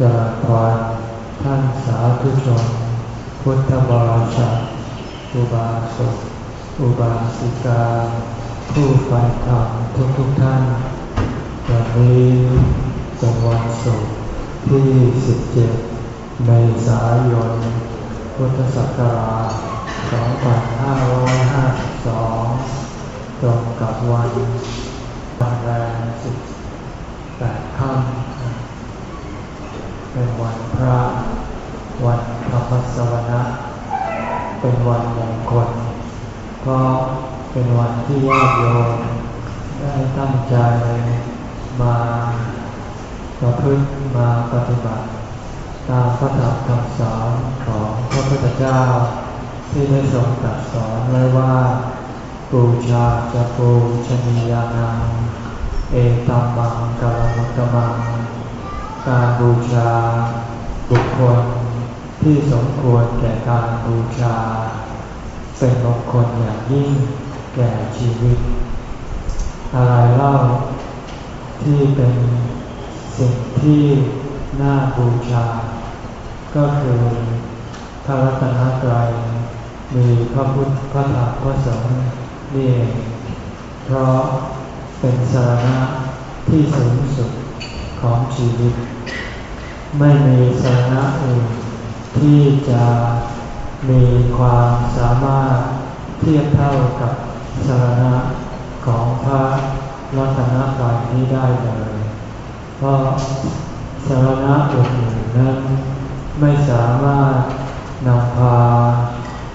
จริญพรท่านสาธุชน พุทธบริษัทอุบาสกอุบาสิกา ผู้ใฝ่ธรรมทุกทุกท่านวันนี้เป็นวันศุกร์ที่ 17 เมษายน พุทธศักราช 2552 ตรงกับวันวันแรม18ค่ำ เป็นวันพระ วันธรรมสวนะ เป็นวันมงคล เพราะเป็นวันที่ญาติโยมได้ตั้งใจมาประพฤติมาปฏิบัติ ตามพระธรรมคำสอนของพระพุทธเจ้า ที่ได้ทรงตรัสสอนไว้ว่าปูชาจะปูชนียานังเอตัมมังกาลมุตตมัง การบูชา บุคคลที่สมควรแก่การบูชา เป็นมงคลอย่างยิ่งแก่ชีวิต อะไรเล่าที่เป็นสิ่งที่น่าบูชา ก็คือพระรัตนตรัยมีพระพุทธพระธรรมพระสงฆ์นี่เองเพราะเป็นสาระที่สูงสุด ของชีวิต ไม่มีสาระอื่นที่จะมีความสามารถเทียบเท่ากับสาระของพระรัตนตรัยนี้ได้เลย เพราะสาระอื่นนั้นไม่สามารถนำพา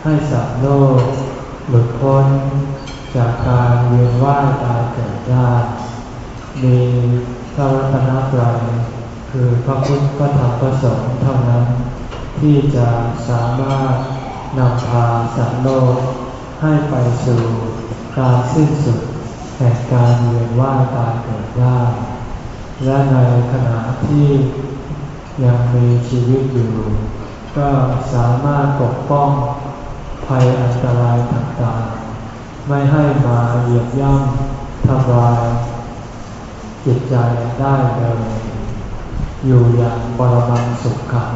ให้สัตว์โลกหลุดพ้นจากการเวียนว่ายตายเกิดได้มี พระรัตนตรัยคือพระพุทธพระธรรมพระสงฆ์เท่านั้น ที่จะสามารถนำพาสัตว์โลกให้ไปสู่การสิ้นสุดแห่งการเวียนว่ายตายเกิดได้ และในขณะที่ยังมีชีวิตอยู่ ก็สามารถปกป้องภัยอันตรายต่างๆ ไม่ให้มาเหยียบย่ำทำลาย จิตใจได้เลยอยู่อย่างบรมังสุขขัง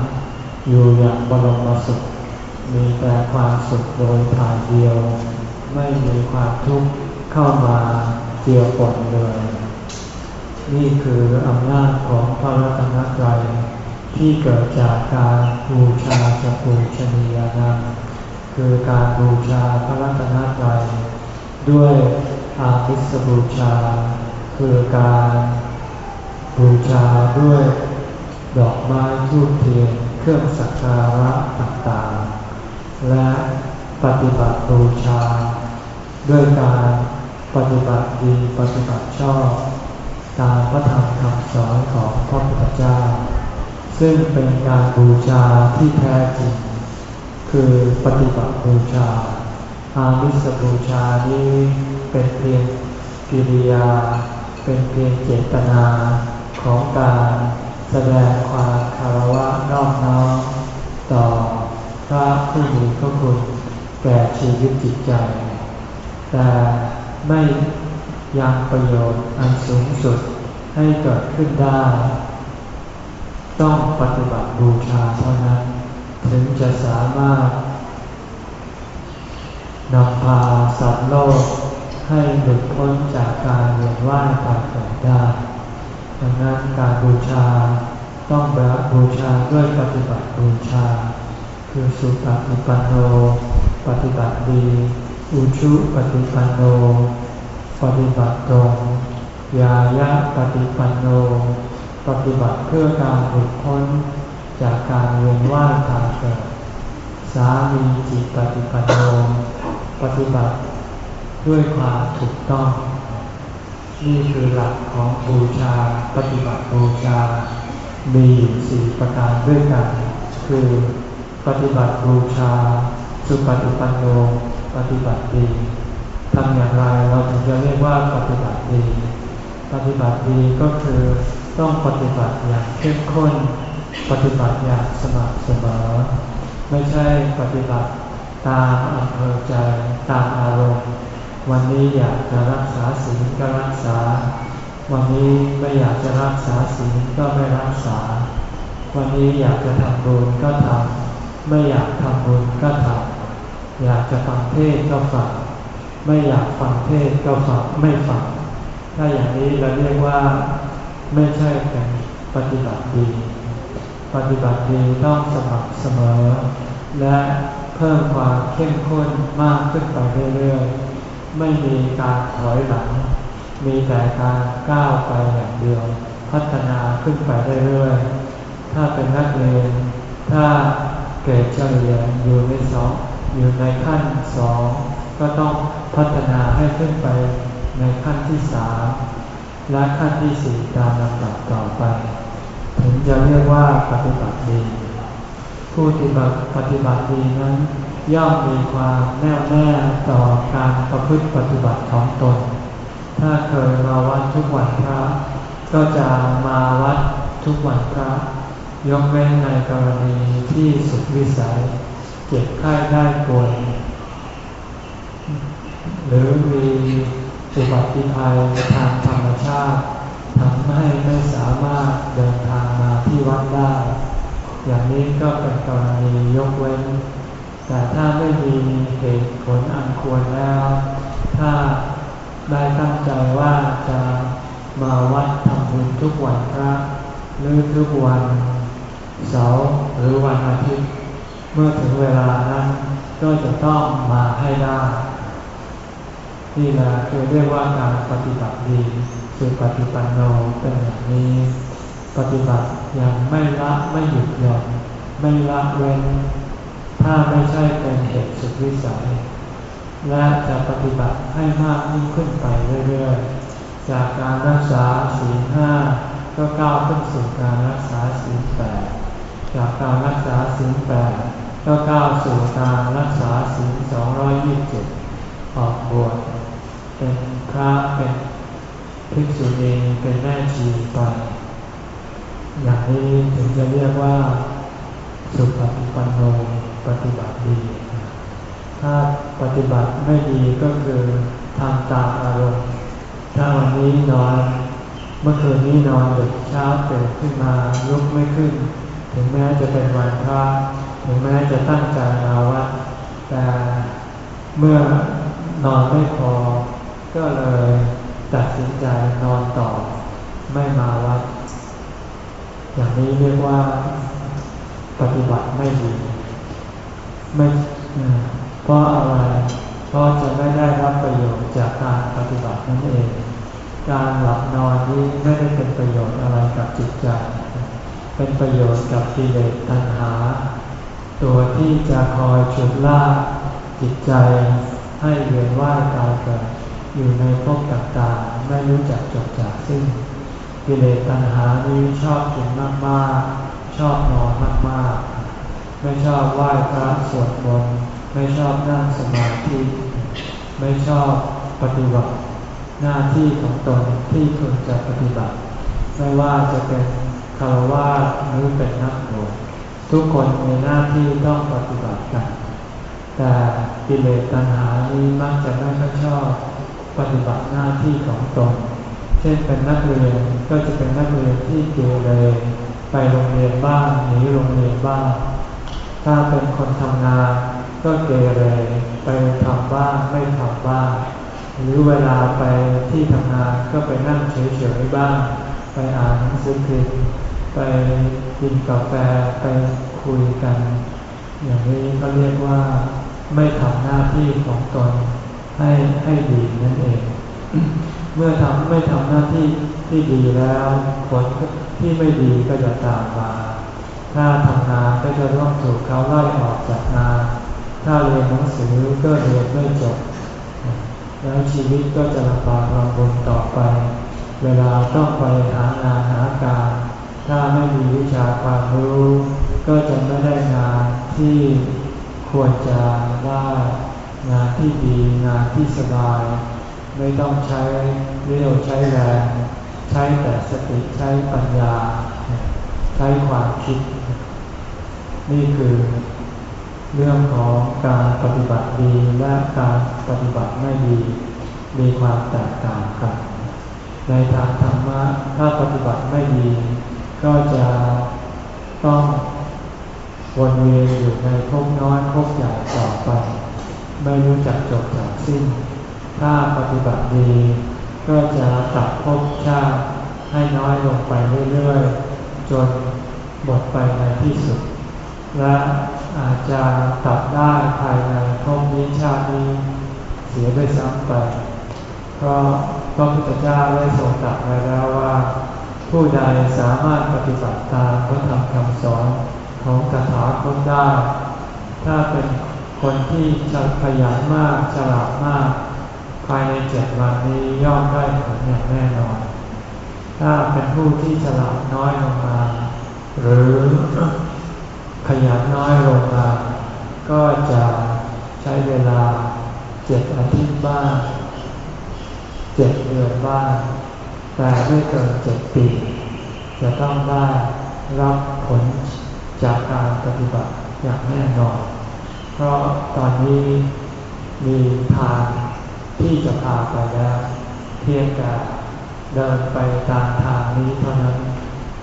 อยู่อย่างบรมสุข มีแต่ความสุขโดยทายเดียว ไม่มีความทุกข์เข้ามาเกี่ยวปนเลย นี่คืออำนาจของพระรัตนตรัยที่เกิดจากการบูชาจะปูชนียานังคือการบูชาพระรัตนตรัยด้วยอาภิสบูชา คือการบูชาด้วยดอกไม้ทูบเทียนเครื่องสักการะต่างๆ และปฏิบัติบูชา ด้วยการปฏิบัติดีปฏิบัติชอบตามพระธรรมคำสอนของพระพุทธเจ้า ซึ่งเป็นการบูชาที่แท้จริง คือปฏิบัติบูชา อามิสบูชานี้เป็นเพียงกิริยา เป็นเพียงเจตนาของการแสดงความคารวะนอบน้อมต่อพระผู้มีพระคุณแก่ชีวิตจิตใจ แต่ไม่ยังประโยชน์อันสูงสุดให้เกิดขึ้นได้ ต้องปฏิบัติบูชาเท่านั้น ถึงจะสามารถนำพาสัตว์โลก ให้หลุดพ้นจากการเวียนว่ายตายเกิดได้ดังนั้นการบูชาต้องแบบบูชาด้วยปฏิบัติบูชา คือสุปฏิปันโน ปฏิบัติดีอุชุปฏิปันโน ปฏิบัติตรงยายะปฏิปันโน ปฏิบัติเพื่อการหลุดพ้นจากการเวียนว่ายตายเกิด สามีจิตปฏิปันโน ปฏิบัติ ด้วยความถูกต้อง นี่คือหลักของบูชาปฏิบัติบูชา มีสี่ประการด้วยกัน คือปฏิบัติบูชา สุปฏิปันโนปฏิบัติดีทำอย่างไรเราถึงจะเรียกว่าปฏิบัติดี ปฏิบัติดีก็คือต้องปฏิบัติอย่างเข้มข้น ปฏิบัติอย่างสม่ำเสมอ ไม่ใช่ปฏิบัติตามอำเภอใจตามอารมณ์ วันนี้อยากจะรักษาศีลก็รักษา วันนี้ไม่อยากจะรักษาศีลก็ไม่รักษา วันนี้อยากจะทำบุญก็ทำไม่อยากทำบุญก็ทำอยากจะฟังเทศก็ฟังไม่อยากฟังเทศก็ฟังไม่ฟัง ถ้าอย่างนี้เราเรียกว่าไม่ใช่เป็นปฏิบัติดี ปฏิบัติดีต้องสม่ำเสมอ และเพิ่มความเข้มข้นมากขึ้นไปเรื่อยๆ ไม่มีการถอยหลัง มีแต่การก้าวไปอย่างเดียว พัฒนาขึ้นไปเรื่อยๆ ถ้าเป็นนักเรียน ถ้าเกรดเฉลี่ยอยู่ในสองอยู่ในขั้นสองก็ต้องพัฒนาให้ขึ้นไปในขั้นที่สามและขั้นที่สี่ตามลำดับต่อไป ถึงจะเรียกว่าปฏิบัติดี ผู้ปฏิบัติปฏิบัติดีนั้น ย่อมมีความแน่วแน่ต่อการประพฤติปฏิบัติของตน ถ้าเคยมาวัดทุกวันพระ ก็จะมาวัดทุกวันพระ ยกเว้นในกรณีที่สุดวิสัย เจ็บไข้ได้ป่วยหรือมีอุบัติภัยทางธรรมชาติทำให้ไม่สามารถเดินทางมาที่วัดได้ อย่างนี้ก็เป็นกรณียกเว้น แต่ถ้าไม่มีเหตุผลอันควรแล้ว ถ้าได้ตั้งใจว่าจะมาวัดทำบุญทุกวันพระหรือทุกวันเสาร์หรือวันอาทิตย์ เมื่อถึงเวลานั้นก็จะต้องมาให้ได้นี่แหละคือเรียกว่าการปฏิบัติดีคือปฏิปันโนเป็นอย่างนี้ ปฏิบัติอย่างไม่ละไม่หยุดหย่อนไม่ละเว้น ถ้าไม่ใช่เป็นเหตุสุดวิสัย และจะปฏิบัติให้มากยิ่งขึ้นไปเรื่อยๆ จากการรักษาศีลห้าก็ก้าวขึ้นสู่การรักษาศีลแปดจากการรักษาศีลแปดก็ก้าวสู่การรักษาศีลสองร้อยยี่สิบเจ็ดออกบวชเป็นพระเป็นภิกษุณีเป็นแม่ชีไป อย่างนี้ถึงจะเรียกว่าสุปฏิปันโนปฏิบัติดี ถ้าปฏิบัติไม่ดีก็คือทำตามอารมณ์ ถ้าวันนี้นอน เมื่อคืนนี้นอนดึกเช้าตื่นขึ้นมาลุกไม่ขึ้น ถึงแม้จะเป็นวันพระถึงแม้จะตั้งใจมาวัดแต่เมื่อนอนไม่พอ ก็เลยตัดสินใจนอนต่อไม่มาวัด อย่างนี้เรียกว่าปฏิบัติไม่ดีไม่เพราะอะไรเพราะจะไม่ได้รับประโยชน์จากการปฏิบัตินั่นเอง การหลับนอนนี้ไม่ได้เป็นประโยชน์อะไรกับจิตใจ เป็นประโยชน์กับกิเลสตัณหา ตัวที่จะคอยฉุดลากจิตใจ ให้เวียนว่ายตายเกิดอยู่ในภพต่างๆไม่รู้จักจบจากสิ้น กิเลสตัณหานี้ชอบกินมากๆ ชอบนอนมากๆ ไม่ชอบไหว้พระสวดมนต์ไม่ชอบนั่งสมาธิไม่ชอบปฏิบัติ หน้าที่ของตนที่ควรจะปฏิบัติ ไม่ว่าจะเป็นคารวะหรือเป็นนักบวชทุกคนมีหน้าที่ต้องปฏิบัติกันแต่กิเลสตัณหานี้มักจะไม่ค่อยชอบปฏิบัติหน้าที่ของตน ช่นเป็นนักเรียนก็จะเป็นนักเรียนที่เกเรไปโรงเรียนบ้างหนีโรงเรียนบ้างถ้าเป็นคนทำงานก็เกเรไปทำบ้างไม่ทำบ้าง หรือเวลาไปที่ทำงานก็ไปนั่งเฉยๆบ้าง ไปอ่านหนังสือพิมพ์ไปกินกาแฟไปคุยกัน อย่างนี้ก็เรียกว่าไม่ทำหน้าที่ของตนให้ให้ดีนั่นเอง เมื่อทำไม่ทำหน้าที่ที่ดีแล้วผลที่ไม่ดีก็จะตามมา ถ้าทำงานก็จะต้องถูกเขาไล่ออกจากงาน ถ้าเรียนหนังสือก็เรียนไม่จบ แล้วชีวิตก็จะลำบากลำบนต่อไป เวลาต้องไปหางานหาการ ถ้าไม่มีวิชาความรู้ ก็จะไม่ได้งานที่ควรจะได้งานที่ดีงานที่สบาย ไม่ต้องใช้เรี่ยวใช้แรงใช้แต่สติใช้ปัญญา ใช้ความคิด นี่คือเรื่องของการปฏิบัติดีและการปฏิบัติไม่ดี มีความแตกต่างกัน ในทางธรรมะถ้าปฏิบัติไม่ดี ก็จะต้องวนเวียนอยู่ในภพน้อยภพใหญ่ต่อไป ไม่รู้จักจบจากสิ้น ถ้าปฏิบัติดี ก็จะตัดภพชาติให้น้อยลงไปเรื่อยๆ จนหมดไปในที่สุด และอาจจะตัดได้ภายในภพนี้ชาตินี้เสียด้วยซ้ำไป เพราะพระพุทธเจ้าได้ทรงตรัสไว้แล้วว่า ผู้ใดสามารถปฏิบัติตามพระธรรมคำสอนของคาถาคนได้ ถ้าเป็นคนที่จะขยันมากฉลาดมาก ภายในเจ็ดวันนี้ย่อมได้ผลอย่างแน่นอน ถ้าเป็นผู้ที่ฉลาดน้อยลงมา หรือขยันน้อยลงมา ก็จะใช้เวลาเจ็ดอาทิตย์บ้างเจ็ดเดือนบ้างแต่ไม่เกินเจ็ดปี จะต้องได้รับผลจากการปฏิบัติอย่างแน่นอน เพราะตอนนี้มีทาง ที่จะพาไปแล้เพียงแต่เดินไปตามทางนี้เท่านั้น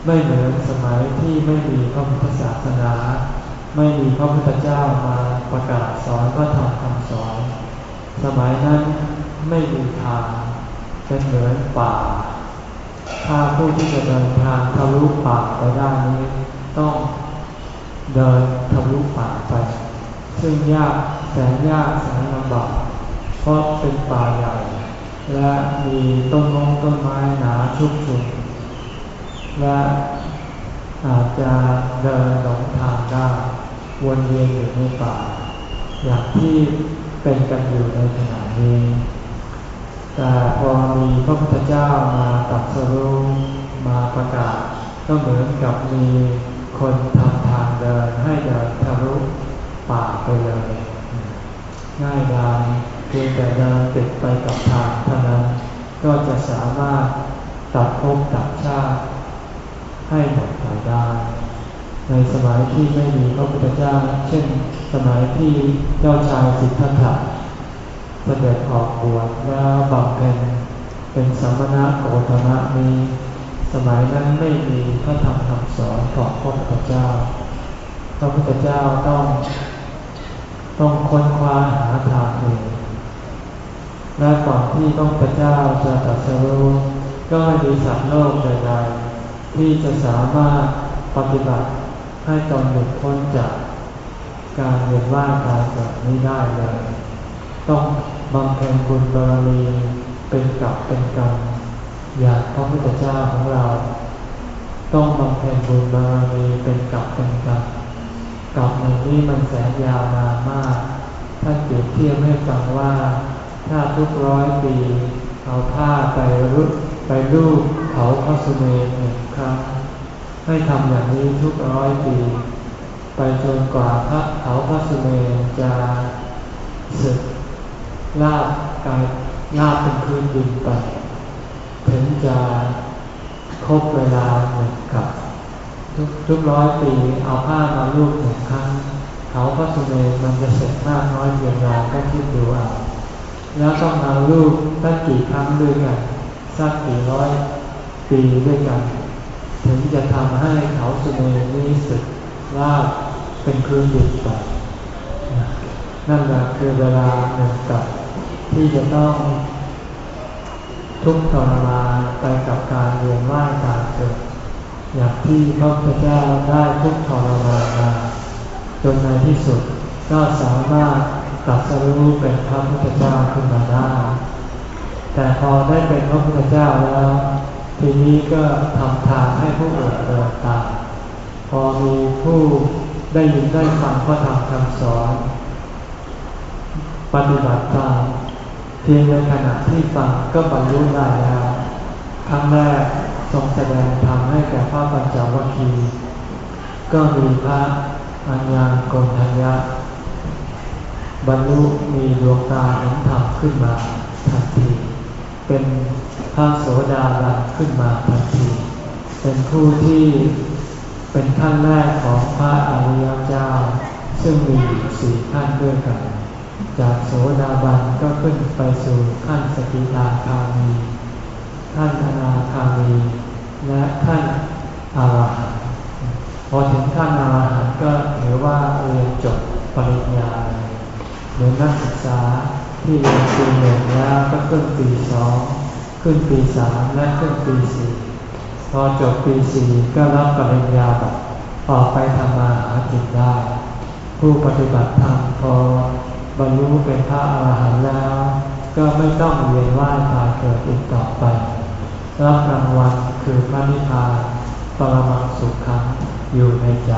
ไม่เหมือนสมัยที่ไม่มีพระพุทธศาสนา ไม่มีพระพุทธเจ้ามาประกาศสอนพระธรรมคำสอน สมัยนั้นไม่มีทางเป็นเหมือนป่า ถ้าผู้ที่จะเดินทางทะลุป่าไปได้นี้ต้องเดินทะลุป่าไป ซึ่งยากแสนยากแสนลำบาก เพราะเป็นป่าใหญ่ และมีต้นมงต้นไม้หนาชุกชุมและอาจจะเดินหลงทางได้วนเวียนอยู่ในป่า อย่างที่เป็นกันอยู่ในขณะนี้ แต่พอมีพระพุทธเจ้ามาตรัสรู้มาประกาศ ก็เหมือนกับมีคนทำทางเดินให้เดินทะลุป่าไปเลย ง่ายดาย พียงแต่เดินติดไปกับทางเท่านั้นก็จะสามารถตัดภพตัดชาติให้หมดไปได้ ในสมัยที่ไม่มีพระพุทธเจ้า เช่น สมัยที่เจ้าชายสิทธัตถะเสด็จออกบวชแล้วบำเพ็ญเป็นสมณะโกตมะนี้ สมัยนั้นไม่มีพระธรรมคำสอนของพระพุทธเจ้า พระพุทธเจ้าต้อง ต้องค้นคว้าหาทางเอง และก่อนที่พระพุทธเจ้าจะตรัสรู้ก็ไม่มีสัตว์โลกใดๆที่จะสามารถปฏิบัติให้ตนหลุดพ้นจากการเวียนว่ายตายเกิดนี้ได้เลย ต้องบำเพ็ญบุญบารมีเป็นกับเป็นกรรมอย่างพระพุทธเจ้าของเรา ต้องบำเพ็ญบุญบารมีเป็นกับเป็นกับกับในนี้มันแสนยาวนานมากท่านเปรียบเทียบให้ฟังว่า ถ้าทุกร้อยปี เอาผ้าไปรุไปรูปเขาพระสุเมนหนึ่งครั้ง ให้ทำอย่างนี้ทุกร้อยปี ไปจนกว่าพระเขาพระสุเมนจะสึกลาบกายลาบเป็นพื้นดินไปถึงจะครบเวลาหนึ่งกับ ทุกทุกร้อยปีเอาผ้ามาลูบหนึ่งครั้ง เขาพระสุเมนมันจะเสร็จมากน้อยเพียงไรก็คิดดูเอา แล้วต้องมาลูบสักกี่ครั้งด้วยกันสักกี่ร้อยปีด้วยกัน ถึงจะทำให้เขาสุเมนนี้สึกว่าเป็นคืนดิบไปนั่นแหละคือเวลาหนึ่งกับที่จะต้องทุกทรมานไปกับการเวียนว่ายตายเกิดอย่างที่พระพุทธเจ้าได้ทุกทรมานมาจนในที่สุดก็สามารถ ตัดสรู้เป็นพระพุทธเจ้าขึ้นมาได้ แต่พอได้เป็นพระพุทธเจ้าแล้ว ทีนี้ก็ทำทางให้ผู้อื่นเดินตามพอมีผู้ได้ยินได้ฟังพระธรรมคำสอน ปฏิบัติตามเพียงในขณะที่ฟังก็บรรลุได้แล้วครั้งแรกทรงแสดงธรรมให้แก่พระปัญจวัคคีย์ก็มีพระอัญญาโกณทัญญะ บรรลุมีดวงตาเห็นธรรมขึ้นมาทันที เป็นพระโสดาบันขึ้นมาทันที เป็นผู้ที่เป็นขั้นแรกของพระอริยเจ้า ซึ่งมีสี่ขั้นด้วยกัน จากโสดาบันก็ขึ้นไปสู่ขั้นสกิทาคามีขั้นอนาคามีและขั้นอารหันต์พอถึงขั้นอารหันต์ก็ถือว่าเรียนจบปริญญาือนักศึกษาที่เรียนปีหนึ่งแล้วก็ขึ้นปีสองขึ้นปีสามและขึ้นปีสี่พอจบปีสี่ก็รับปริญญาแบบออกไปทำมาหากินได้ ผู้ปฏิบัติธรรมพอบรรลุเป็นพระอรหันต์แล้ว ก็ไม่ต้องเวียนว่ายตายเกิดอีกต่อไป รับรางวัลคือพระนิพพานปรมังสุขขังอยู่ในใจ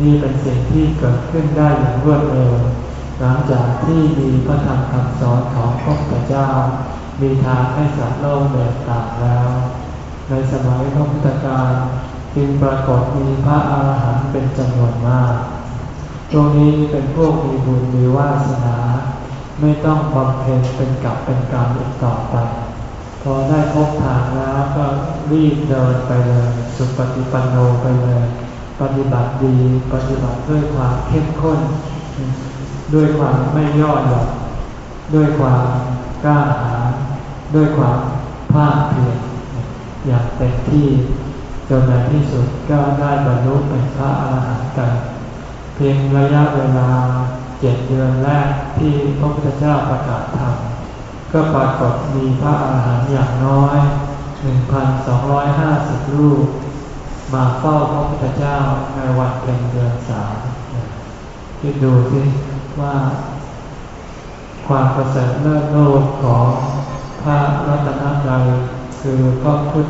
นี่เป็นสิ่งที่เกิดขึ้นได้อย่างรวดเร็ว หลังจากที่มีพระธรรมคำสอนของพระพุทธเจ้า มีทางให้สัตว์โลกเดินตามแล้ว ในสมัยพระพุทธการจึงปรากฏมีพระอาหารหันต์เป็นจำนวนมากตรงนี้เป็นพวกมีบุญมีวาสนา ไม่ต้องบำเพ็ญเป็นกับเป็นกรรมอีกต่อไป พอได้พบทางแล้วก็รีบเดินไปเลย สุปฏิปันโนไปเลย ปฏิบัติดี ปฏิบัติด้วยความเข้มข้น ด้วยความไม่ย่อหย่อนด้วยความกล้าหาญด้วยความภาคเพียรอย่างเต็มที่จนในที่สุดก็ได้บรรลุเป็นพระอาหารหันต์กันเพียงระยะเวลาเจ็ดเดือนแรกที่พระพุทธเจ้าประกาศธรรมก็ปรากฏมีพระอาหารหันต์อย่างน้อย 1,250 รูป มาเฝ้าพระพุทธเจ้าในวันเพ็ญเดือนสามคิดดูสิ ว่า ความประเสริฐเลิศโลกของพระรัตนตรัยคือพระพุท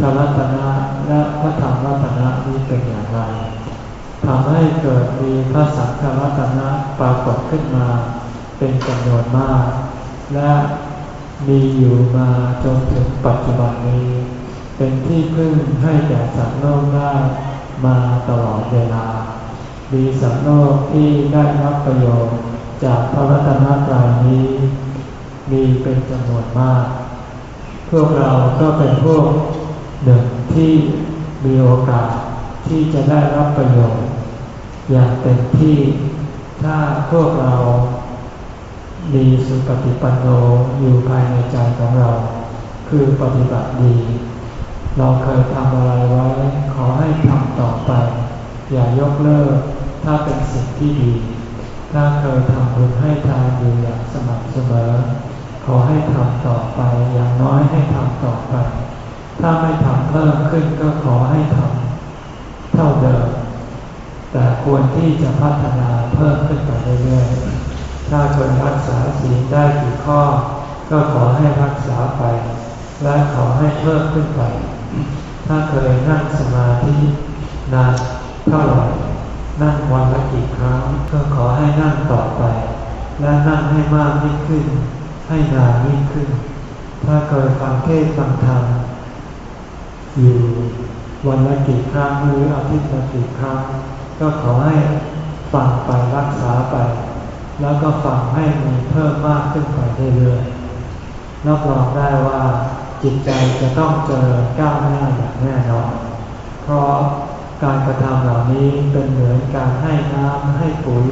ธรัตนะและพระธรรมรัตนะนี้เป็นอย่างไรทำให้เกิดมีพระสังฆรัตนะปรากฏขึ้นมาเป็นจำนวนมาก และมีอยู่มาจนถึงปัจจุบันนี้ เป็นที่พึ่งให้แก่สัตว์โลกได้มาตลอดเวลา มีสัตว์โลกที่ได้รับประโยชน์จากพระรัตนตรัยนี้ มีเป็นจำนวนมาก พวกเราก็เป็นพวกหนึ่งที่มีโอกาสที่จะได้รับประโยชน์ อย่างเต็มที่ถ้าพวกเรามีสุปฏิปันโนอยู่ภายในใจของเรา คือปฏิบัติดี เราเคยทำอะไรไว้ ขอให้ทำต่อไป อย่ายกเลิก ถ้าเป็นสิ่งที่ดี ถ้าเคยทำบุญให้ทานอยู่อย่างสม่ำเสมอ ขอให้ทำต่อไปอย่างน้อยให้ทำต่อไป ถ้าไม่ทำเพิ่มขึ้นก็ขอให้ทำเท่าเดิม แต่ควรที่จะพัฒนาเพิ่มขึ้นไปเรื่อยๆ ถ้าคนรักษาศีลได้กี่ข้อ ก็ขอให้รักษาไป และขอให้เพิ่มขึ้นไป ถ้าเคยนั่งสมาธินานเท่าไหร่ นั่งวันละกี่ครั้งก็ขอให้นั่งต่อไป และนั่งให้มากยิ่งขึ้น ให้นานยิ่งขึ้น ถ้าเคยฟังเทศฟังธรรมอยู่วันละกี่ครั้งหรืออาทิตย์ละกี่ครั้ง ก็ขอให้ฟังไปรักษาไป แล้วก็ฟังให้มีเพิ่มมากขึ้นไปเรื่อยๆรับรองได้ว่าจิตใจจะต้องเจอก้าวหน้าอย่างแน่นอนเพราะ การกระทำเหล่านี้เป็นเหมือนการให้น้ำให้ปุ๋ย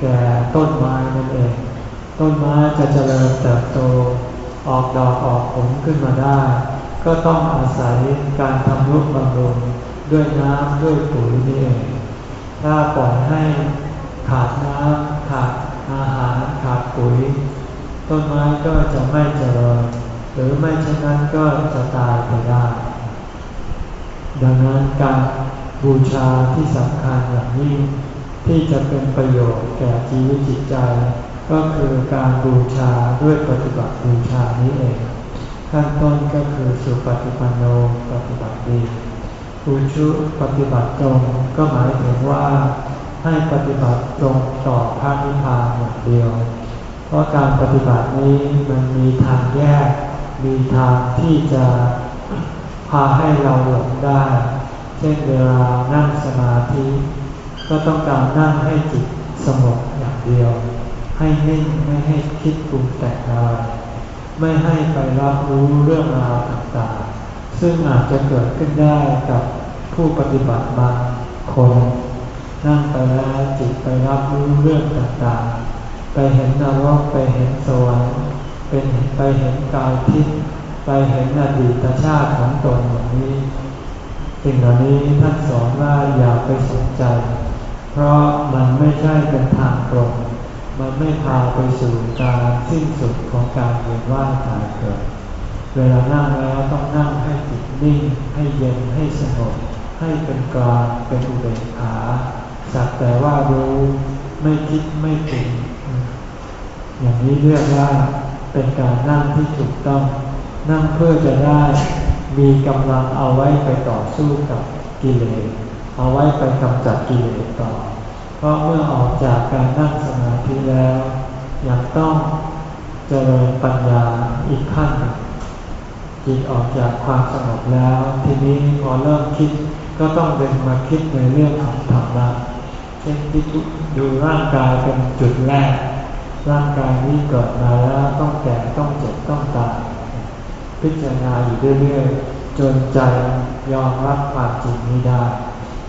แก่ต้นไม้นั่นเอง ต้นไม้จะเจริญเติบโต ออกดอกออกผลขึ้นมาได้ ก็ต้องอาศัยการทำรุกบำรุงด้วยน้ำด้วยปุ๋ยนี่เองถ้าปล่อยให้ขาดน้ำขาดอาหารขาดปุ๋ย ต้นไม้ก็จะไม่เจริญ หรือไม่เช่นนั้นก็จะตายไปได้ ดังนั้นการ บูชาที่สำคัญอย่างนี้ที่จะเป็นประโยชน์แก่ชีวิตจิตใจ ก็คือการบูชาด้วยปฏิบัติบูชานี้เอง ขั้นต้นก็คือสุปฏิปันโนปฏิบัติดีอุชุปฏิบัติตรงก็หมายถึงว่าให้ปฏิบัติตรงต่อพระนิพพานอย่างเดียว เพราะการปฏิบัตินี้มันมีทางแยก มีทางที่จะพาให้เราหลงได้ เช่นเวลานั่งสมาธิ ก็ต้องการนั่งให้จิตสงบอย่างเดียว ให้นิ่งไม่ให้คิดปรุงแต่งอะไรไม่ให้ไปรับรู้เรื่องราวต่างๆ ซึ่งอาจจะเกิดขึ้นได้กับผู้ปฏิบัติบางคน นั่งไปแล้วจิตไปรับรู้เรื่องต่างๆ ไปเห็นนรกไปเห็นสวรรค์เป็นไปเห็นกายทิพย์ไปเห็นอดีตชาติของตนอย่างนี้ สิ่งเหล่านี้ท่านสอนว่าอย่าไปสนใจ เพราะมันไม่ใช่เป็นทางตรง มันไม่พาไปสู่การสิ้นสุดของการเวียนว่ายตายเกิด เวลานั่งแล้วต้องนั่งให้จิตนิ่ง ให้เย็นให้สงบให้เป็นกลางเป็นอุเบกขาสักแต่ว่ารู้ไม่คิดไม่ปรุงอย่างนี้เรียกว่าเป็นการนั่งที่ถูกต้อง นั่งเพื่อจะได้ มีกำลังเอาไว้ไปต่อสู้กับกิเลสเอาไว้ไปกำจัดกิเลสต่อ เพราะเมื่อออกจากการนั่งสมาธิแล้วยังต้องเจริญปัญญาอีกขั้นจิตออกจากความสงบแล้ว ทีนี้พอเริ่มคิดก็ต้องเป็นมาคิดในเรื่องของธรรมะเช่นที่ดูร่างกายเป็นจุดแรก ร่างกายนี้เกิดมาแล้วต้องแก่ต้องเจ็บต้องตาย พิจารณาอยู่เรื่อยๆจนใจยอมรับความจริงนี้ได้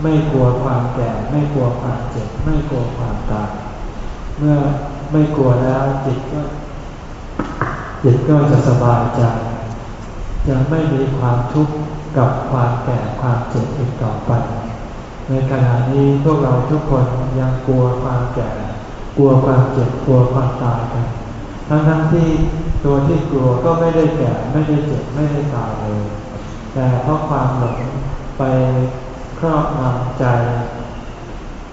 ไม่กลัวความแก่ ไม่กลัวความเจ็บ ไม่กลัวความตายเมื่อไม่กลัวแล้วจิตก็จิตก็จะสบายใจจะไม่มีความทุกข์กับความแก่ความเจ็บอีกต่อไป ในขณะนี้พวกเราทุกคนยังกลัวความแก่ กลัวความเจ็บกลัวความตายกัน ทั้งทั้งที่ตัวที่กลัวก็ไม่ได้แก่ไม่ได้เจ็บไม่ได้ตายเลยแต่เพราะความหลงไปครอบงำใจ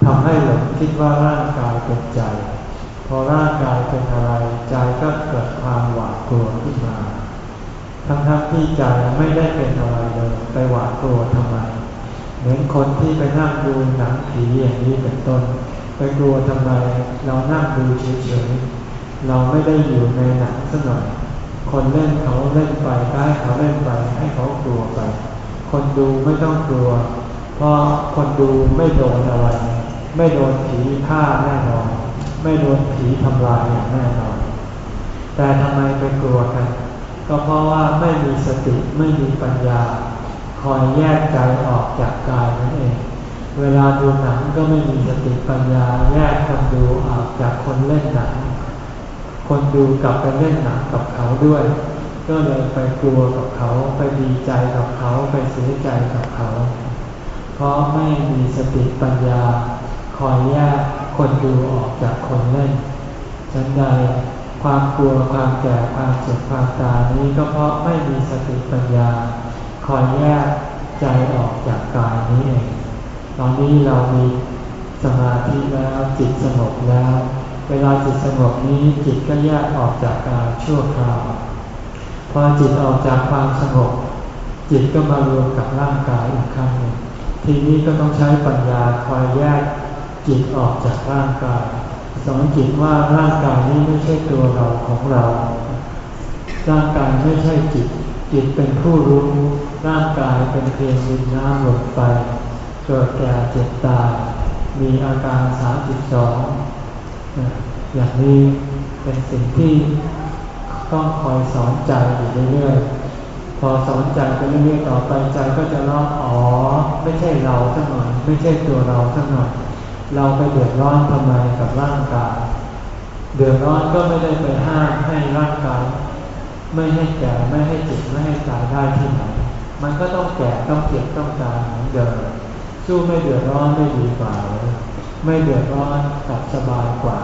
ทำให้หลงคิดว่าร่างกายเป็นใจ พอร่างกายเป็นอะไรใจก็เกิดความหวาดกลัวขึ้นมาทั้งทั้งที่ใจไม่ได้เป็นอะไรเลยไปหวาดกลัวทำไมเหมือนคนที่ไปนั่งดูหนังผีอย่างนี้เป็นต้น ไปกลัวทำไมเรานั่งดูเฉยๆ เราไม่ได้อยู่ในหนังสักหน่อย คนเล่นเขาเล่นไปได้เขาเล่นไปให้เขากลัวไป คนดูไม่ต้องกลัว เพราะคนดูไม่โดนอะไร ไม่โดนผีฆ่าแน่นอน ไม่โดนผีทำลายอย่างแน่นอน แต่ทำไมไปกลัวกัน ก็เพราะว่าไม่มีสติไม่มีปัญญา คอยแยกใจออกจากกายนั่นเอง เวลาดูหนังก็ไม่มีสติปัญญาแยกคนดูออกจากคนเล่นหนัง คนดูกลับไปเล่นหนังกับเขาด้วย ก็เลยไปกลัวกับเขาไปดีใจกับเขาไปเสียใจกับเขา เพราะไม่มีสติปัญญา คอยแยกคนดูออกจากคนเล่นฉันใดความกลัวความแก่ความเจ็บความตายนี้ก็เพราะไม่มีสติปัญญา คอยแยกใจออกจากกายนี้เองตอนนี้เรามีสมาธิแล้วจิตสงบแล้ว เวลาจิตสงบนี้จิตก็แยกออกจากกายชั่วคราว พอจิตออกจากความสงบ จิตก็มารวมกับร่างกายอีกครั้งหนึ่งทีนี้ก็ต้องใช้ปัญญาคอยแยกจิตออกจากร่างกายสอนจิตว่าร่างกายนี้ไม่ใช่ตัวเราของเรา ร่างกายไม่ใช่จิต จิตเป็นผู้รู้ ร่างกายเป็นเพียงดินน้ำลมไปเกิดแก่เจ็บตายมีอาการสามิบสอง อย่างนี้เป็นสิ่งที่ต้องคอยสอนใจอยู่เรื่อยๆ พอสอนใจไปเรื่อยๆต่อไปใจก็จะร้องอ๋อ ไม่ใช่เราสักหน่อยไม่ใช่ตัวเราสักหน่อยเราไปเดือดร้อนทำไมกับร่างกาย เดือดร้อนก็ไม่ได้ไปห้ามให้ร่างกาย ไม่ให้แก่ไม่ให้เจ็บไม่ให้ตายได้ที่ไหน มันก็ต้องแก่ต้องเจ็บต้องตายเหมือนเดิมสู้ไม่เดือดร้อนไม่ดีกว่าเลย ไม่เดือดร้อนกับสบายกว่า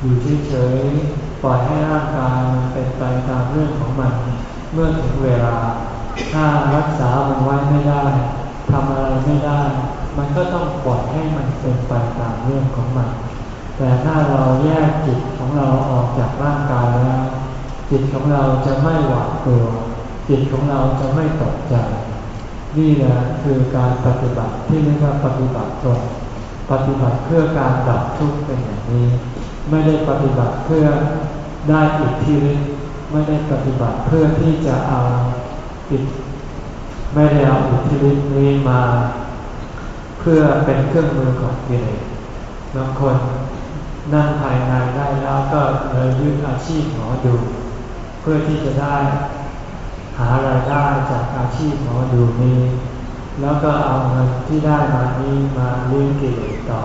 อยู่เฉยๆปล่อยให้ร่างกายมันเป็นไปตามเรื่องของมัน เมื่อถึงเวลา ถ้ารักษามันไว้ไม่ได้ทำอะไรไม่ได้ มันก็ต้องปล่อยให้มันเป็นไปตามเรื่องของมัน แต่ถ้าเราแยกจิตของเราออกจากร่างกายแล้วจิตของเราจะไม่หวาดกลัว จิตของเราจะไม่ตกใจ นี่แหละคือการปฏิบัติที่เรียกว่าปฏิบัติตรง ปฏิบัติเพื่อการดับทุกข์เป็นอย่างนี้ ไม่ได้ปฏิบัติเพื่อได้อิทธิฤทธิ์ไม่ได้ปฏิบัติเพื่อที่จะเอาอิทไม่ได้เอาอิทธิฤทธิ์นี้มา เพื่อเป็นเครื่องมือของกิเลสบางคนนั่งภายในได้แล้วก็เลยยึดอาชีพหมอดู เพื่อที่จะได้หารายได้จากอาชีพหมอดูนี้ แล้วก็เอาเงินที่ได้มานี้มาเลี้ยงกิเลสต่อ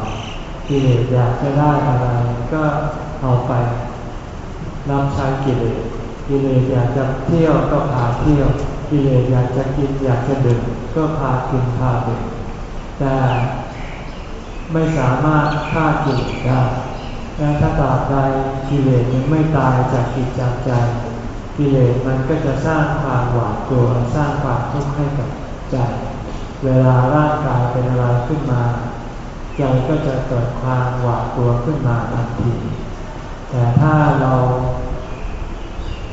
กิเลสอยากจะได้อะไรก็เอาไปรับใช้กิเลสกิเลสอยากจะเที่ยวก็พาเที่ยวกิเลสอยากจะกินอยากจะดื่มก็พากินพาดื่มแต่ไม่สามารถฆ่ากิเลสได้และถ้าตราบใดกิเลสยังไม่ตายจากจิตจากใจกิเลสมันก็จะสร้างความหวาดกลัวสร้างความทุกข์ให้กับ เวลาร่างกายเป็นอะไรขึ้นมาใจก็จะเกิดความหวาดกลัวขึ้นมาทันทีแต่ถ้าเรา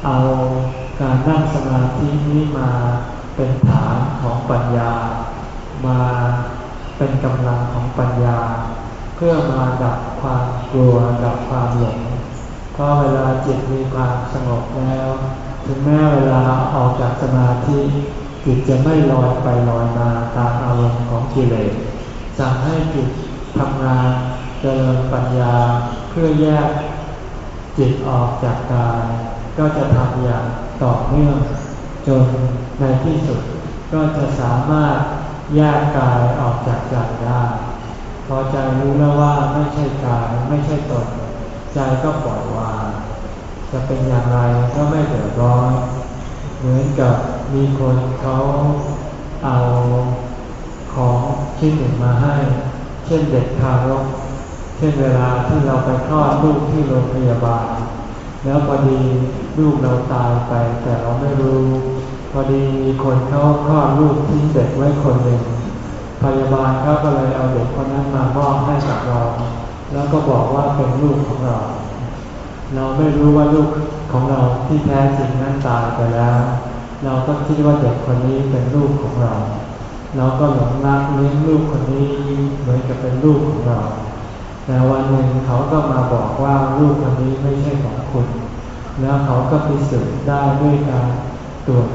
เอาการนั่งสมาธินี้มาเป็นฐานของปัญญา มาเป็นกำลังของปัญญา เพื่อมาดับความกลัวดับความหลงเพราะเวลาจิตมีความสงบแล้ว ถึงแม้เวลาออกจากสมาธิ จิตจะไม่ลอยไปลอยมาตามอารมณ์ของกิเลสสั่งให้จิตทำงานเจริญปัญญาเพื่อแยกจิตออกจากกายก็จะทำอย่างต่อเนื่องจนในที่สุดก็จะสามารถแยกกายออกจากใจได้พอใจรู้แล้วว่าไม่ใช่กายไม่ใช่ตนใจก็ปล่อยวางจะเป็นอย่างไรก็ไม่เดือดร้อนเหมือนกับ มีคนเขาเอาของชิ้นหนึ่งมาให้ เช่นเด็กทารก เช่นเวลาที่เราไปคลอดลูกที่โรงพยาบาล แล้วพอดีลูกเราตายไปแต่เราไม่รู้ พอดีมีคนเขาคลอดลูกทิ้งเด็กไว้คนหนึ่งพยาบาลเขาก็เลยเอาเด็กคนนั้นมามอบให้กับเรา แล้วก็บอกว่าเป็นลูกของเรา เราไม่รู้ว่าลูกของเราที่แท้จริงนั้นตายไปแล้ว เราก็คิดว่าเด็กคนนี้เป็นลูกของเรา เราก็หลงรักเลี้ยงลูกคนนี้เหมือนกับเป็นลูกของเรา แต่วันหนึ่งเขาก็มาบอกว่าลูกคนนี้ไม่ใช่ของคุณ แล้วเขาก็พิสูจน์ได้ด้วยการตรวจ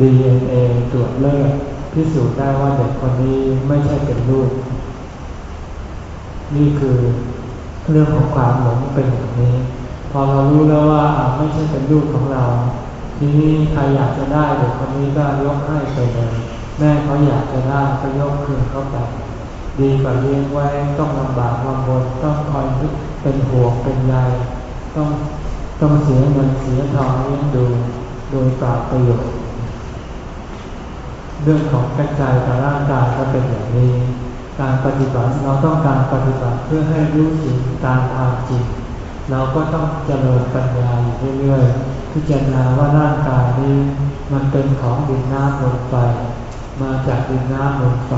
DNA ตรวจเลือดพิสูจน์ได้ว่าเด็กคนนี้ไม่ใช่เป็นลูก นี่คือเรื่องของความหลงเป็นอย่างนี้ พอเรารู้แล้วว่าไม่ใช่เป็นลูกของเรา นี้ใครอยากจะได้เด็กคนนี้ก็ยกให้ไปเลย แม่เขาอยากจะได้ก็ยกคืนเขาไปดีกว่าเลี้ยงไว้ต้องลำบากลำบนต้องคอยเป็นห่วงเป็นใยต้องต้องเสียเงินเสียทองเลี้ยงดูโดยปราบประโยชน์เรื่องของกระจายกับร่างกายก็เป็นอย่างนี้ การปฏิบัติเราต้องการปฏิบัติเพื่อให้รู้สิ่งตามความจริง เราก็ต้องเจริญปัญญาอยู่เรื่อยๆ พิจารณาว่าร่างกายนี้มันเป็นของดินน้ำลมไฟมาจากดินน้ำลมไฟ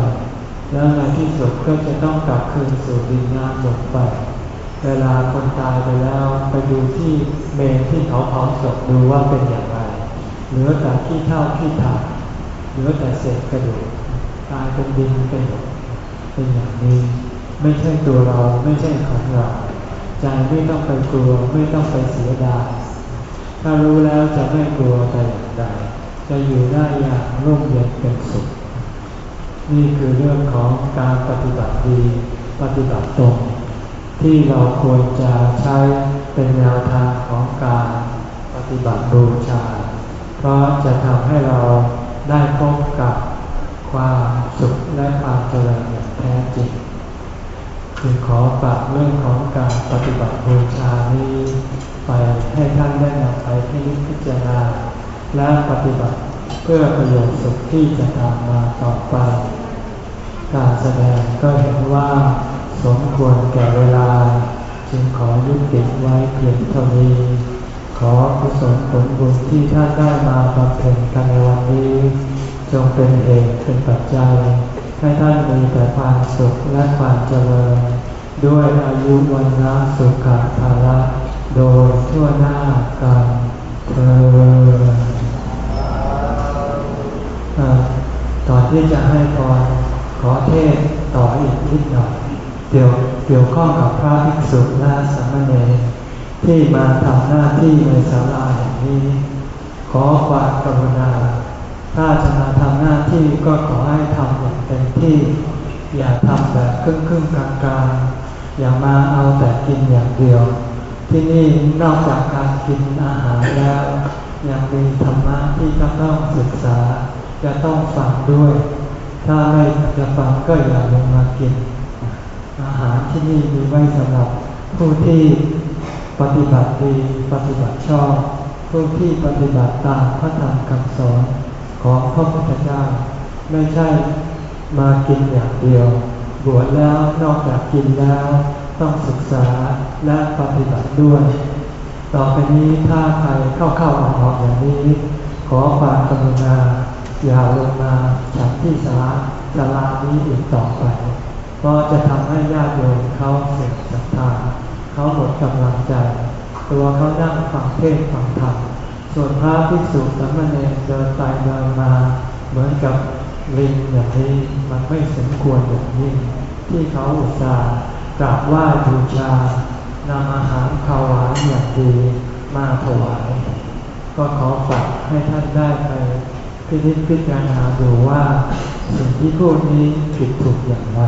แล้วในที่สุดก็จะต้องกลับคืนสู่ดินน้ำลมไฟเวลาคนตายไปแล้วไปดูที่เมนที่เขาเผาศพดูว่าเป็นอย่างไร เหลือแต่ที่เท่าที่ถาเหลือแต่เศษกระดูกตายเป็นดินเป็นหมดเป็นอย่างนี้ ไม่ใช่ตัวเราไม่ใช่ของเราใจไม่ต้องไปกลัวไม่ต้องไปเสียดาย ถ้ารู้แล้วจะไม่กลัวแต่อย่างใดจะอยู่ได้อย่างร่มเย็นเป็นสุข นี่คือเรื่องของการปฏิบัติดีปฏิบัติตรงที่เราควรจะใช้เป็นแนวทางของการปฏิบัติบูชา เพราะจะทำให้เราได้พบกับความสุขและความเจริญอย่างแท้จริงคือขอฝากเรื่องของการปฏิบัติบูชานี้ ไปให้ท่านได้นำไปพิจารณา และปฏิบัติเพื่อประโยชน์สุขที่จะตามมาต่อไป การแสดงก็เห็นว่าสมควรแก่เวลา จึงขอยุติไว้เพียงเท่านี้ ขอกุศลผลบุญที่ท่านได้มาบำเพ็ญกันในวันนี้ จงเป็นเหตุเป็นปัจจัยให้ท่านมีแต่ความสุขและความเจริญ ด้วยอายุวันนะสุขภาละ โดยทั่วหน้ากันเธอตอนที่จะให้พรขอเทศต่ออีกนิดหน่อยเดี๋ยวเกี่ยวข้องกับพระภิกษุและสามเณรที่มาทำหน้าที่ในศาลาแห่งนี้ ขอความกรุณา ถ้าจะมาทำหน้าที่ก็ขอให้ทำอย่างเต็มที่ อย่าทำแบบครึ่งครึ่งกลางกลางอย่ามาเอาแต่กินอย่างเดียว ที่นี่นอกจากการกินอาหารแล้วยังมีธรรมะที่จะต้องศึกษา จะต้องฟังด้วย ถ้าไม่จะฟังก็อย่าลงมากิน อาหารที่นี่มีไว้สำหรับผู้ที่ปฏิบัติดีปฏิบัติชอบ ผู้ที่ปฏิบัติตามพระธรรมคำสอนของพระพุทธเจ้า ไม่ใช่มากินอย่างเดียว บวชแล้วนอกจากกินแล้ว ต้องศึกษาและปฏิบัติด้วย ต่อไปนี้ถ้าใครเข้าๆออกๆอย่างนี้ ขอความกรุณาอย่าลงมาจากที่สาสารานี้อีกต่อไปเพราะจะทำให้ญาติโยมเขาเสียศรัทธาเขาหมดกำลังใจ ตัวเขานั่งฟังเทศฟังธรรมส่วนพระภิกษุสามเณรเดินไปเดินมา เหมือนกับลิงอย่างนี้มันไม่สมควรอย่างยิ่งที่เขาอุตส่าห์ กราบไหว้บูชานำอาหารขาวหวานอย่างดีมาถวาย ก็ขอฝากให้ท่านได้ไปพิจิตพิจารณาดูว่าสิ่งที่พูดนี้ผิดถูกอย่างไร